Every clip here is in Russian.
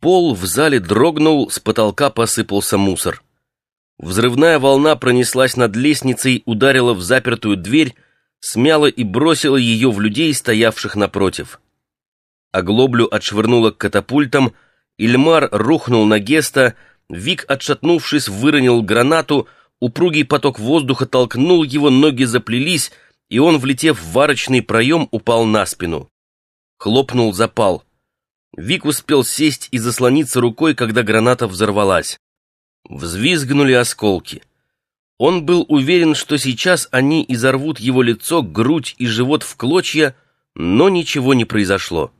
Пол в зале дрогнул, с потолка посыпался мусор. Взрывная волна пронеслась над лестницей, ударила в запертую дверь, смяла и бросила ее в людей, стоявших напротив. Оглоблю отшвырнула к катапультам, Ильмар рухнул на Геста, Вик, отшатнувшись, выронил гранату, упругий поток воздуха толкнул его, ноги заплелись, и он, влетев в варочный проем, упал на спину. Хлопнул запал. Вик успел сесть и заслониться рукой, когда граната взорвалась. Взвизгнули осколки. Он был уверен, что сейчас они изорвут его лицо, грудь и живот в клочья, но ничего не произошло.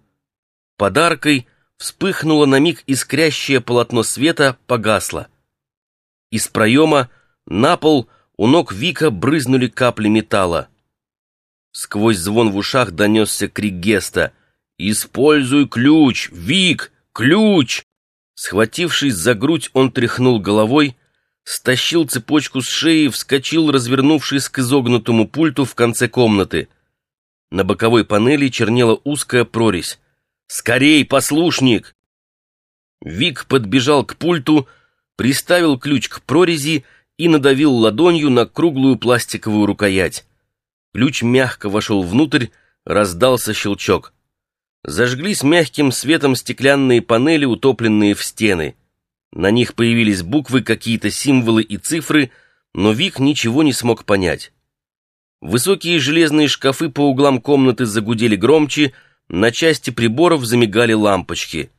Подаркой вспыхнуло на миг искрящее полотно света, погасло. Из проема на пол у ног Вика брызнули капли металла. Сквозь звон в ушах донесся крик Геста — «Используй ключ! Вик! Ключ!» Схватившись за грудь, он тряхнул головой, стащил цепочку с шеи, вскочил, развернувшись к изогнутому пульту в конце комнаты. На боковой панели чернела узкая прорезь. «Скорей, послушник!» Вик подбежал к пульту, приставил ключ к прорези и надавил ладонью на круглую пластиковую рукоять. Ключ мягко вошел внутрь, раздался щелчок. Зажглись мягким светом стеклянные панели, утопленные в стены. На них появились буквы, какие-то символы и цифры, но Вик ничего не смог понять. Высокие железные шкафы по углам комнаты загудели громче, на части приборов замигали лампочки.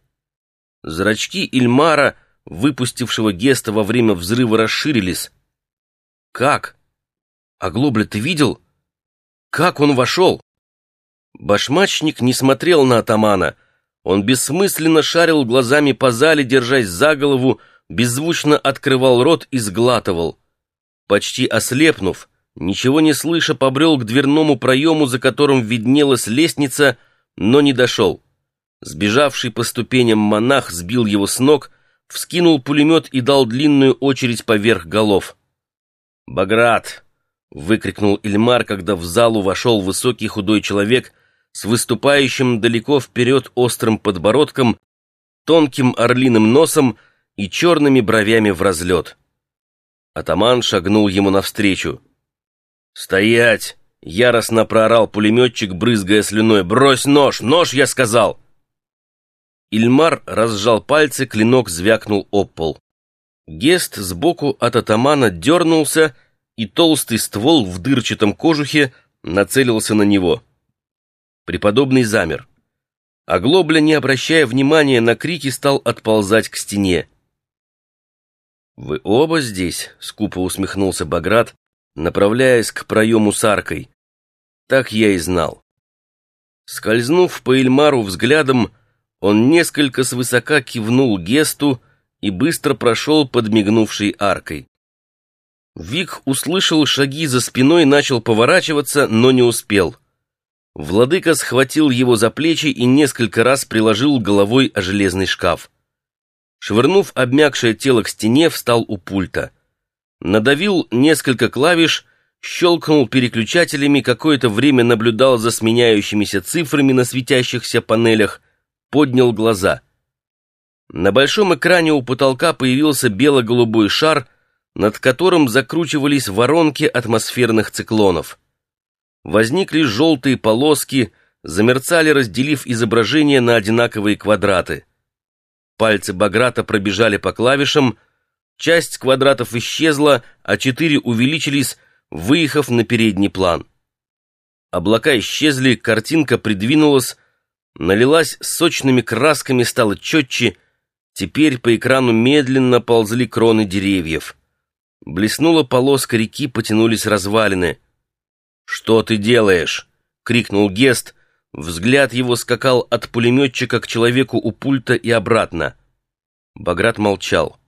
Зрачки Ильмара, выпустившего Геста во время взрыва, расширились. «Как? Оглобля ты видел? Как он вошел?» Башмачник не смотрел на атамана. Он бессмысленно шарил глазами по зале, держась за голову, беззвучно открывал рот и сглатывал. Почти ослепнув, ничего не слыша, побрел к дверному проему, за которым виднелась лестница, но не дошел. Сбежавший по ступеням монах сбил его с ног, вскинул пулемет и дал длинную очередь поверх голов. «Баграт!» — выкрикнул Ильмар, когда в залу вошел высокий худой человек с выступающим далеко вперед острым подбородком, тонким орлиным носом и черными бровями в разлет. Атаман шагнул ему навстречу. «Стоять!» — яростно проорал пулеметчик, брызгая слюной. «Брось нож! Нож, я сказал!» Ильмар разжал пальцы, клинок звякнул об пол. Гест сбоку от атамана дернулся, и толстый ствол в дырчатом кожухе нацелился на него. Преподобный замер. Оглобля, не обращая внимания на крики, стал отползать к стене. «Вы оба здесь?» — скупо усмехнулся Баграт, направляясь к проему с аркой. «Так я и знал». Скользнув по Эльмару взглядом, он несколько свысока кивнул Гесту и быстро прошел подмигнувшей аркой. Вик услышал шаги за спиной, начал поворачиваться, но не успел. Владыка схватил его за плечи и несколько раз приложил головой о железный шкаф. Швырнув обмякшее тело к стене, встал у пульта. Надавил несколько клавиш, щелкнул переключателями, какое-то время наблюдал за сменяющимися цифрами на светящихся панелях, поднял глаза. На большом экране у потолка появился бело-голубой шар, над которым закручивались воронки атмосферных циклонов. Возникли желтые полоски, замерцали, разделив изображение на одинаковые квадраты. Пальцы Баграта пробежали по клавишам, часть квадратов исчезла, а четыре увеличились, выехав на передний план. Облака исчезли, картинка придвинулась, налилась сочными красками, стала четче, теперь по экрану медленно ползли кроны деревьев. Блеснула полоска реки, потянулись развалины — «Что ты делаешь?» — крикнул Гест. Взгляд его скакал от пулеметчика к человеку у пульта и обратно. Баграт молчал.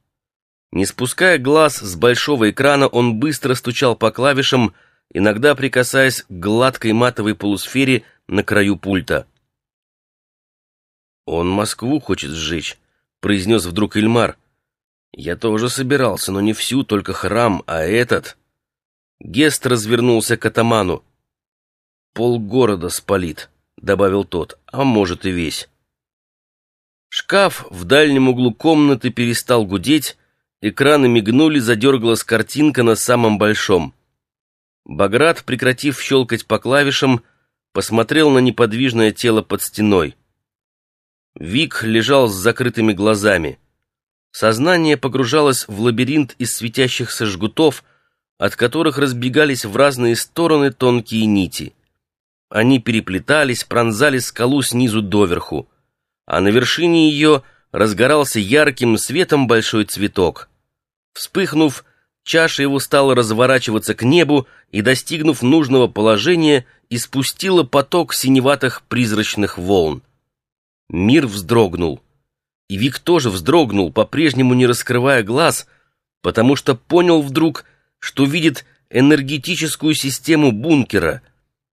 Не спуская глаз с большого экрана, он быстро стучал по клавишам, иногда прикасаясь к гладкой матовой полусфере на краю пульта. «Он Москву хочет сжечь», — произнес вдруг Ильмар. «Я тоже собирался, но не всю, только храм, а этот...» Гест развернулся к атаману. «Полгорода спалит», — добавил тот, — «а может и весь». Шкаф в дальнем углу комнаты перестал гудеть, экраны мигнули, задергалась картинка на самом большом. Баграт, прекратив щелкать по клавишам, посмотрел на неподвижное тело под стеной. Вик лежал с закрытыми глазами. Сознание погружалось в лабиринт из светящихся жгутов, от которых разбегались в разные стороны тонкие нити. Они переплетались, пронзали скалу снизу доверху, а на вершине ее разгорался ярким светом большой цветок. Вспыхнув, чаша его стала разворачиваться к небу и, достигнув нужного положения, испустила поток синеватых призрачных волн. Мир вздрогнул. И Вик тоже вздрогнул, по-прежнему не раскрывая глаз, потому что понял вдруг, что видит энергетическую систему бункера,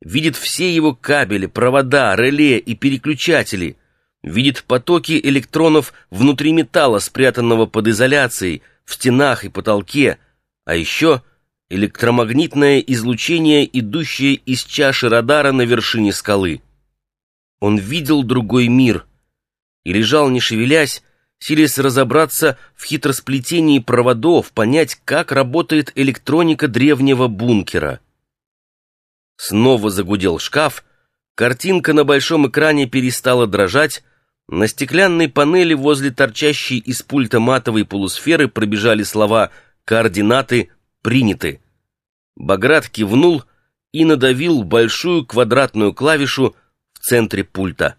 видит все его кабели, провода, реле и переключатели, видит потоки электронов внутри металла, спрятанного под изоляцией, в стенах и потолке, а еще электромагнитное излучение, идущее из чаши радара на вершине скалы. Он видел другой мир и лежал, не шевелясь, силясь разобраться в хитросплетении проводов, понять, как работает электроника древнего бункера. Снова загудел шкаф, картинка на большом экране перестала дрожать, на стеклянной панели возле торчащей из пульта матовой полусферы пробежали слова «Координаты приняты». Баграт кивнул и надавил большую квадратную клавишу в центре пульта.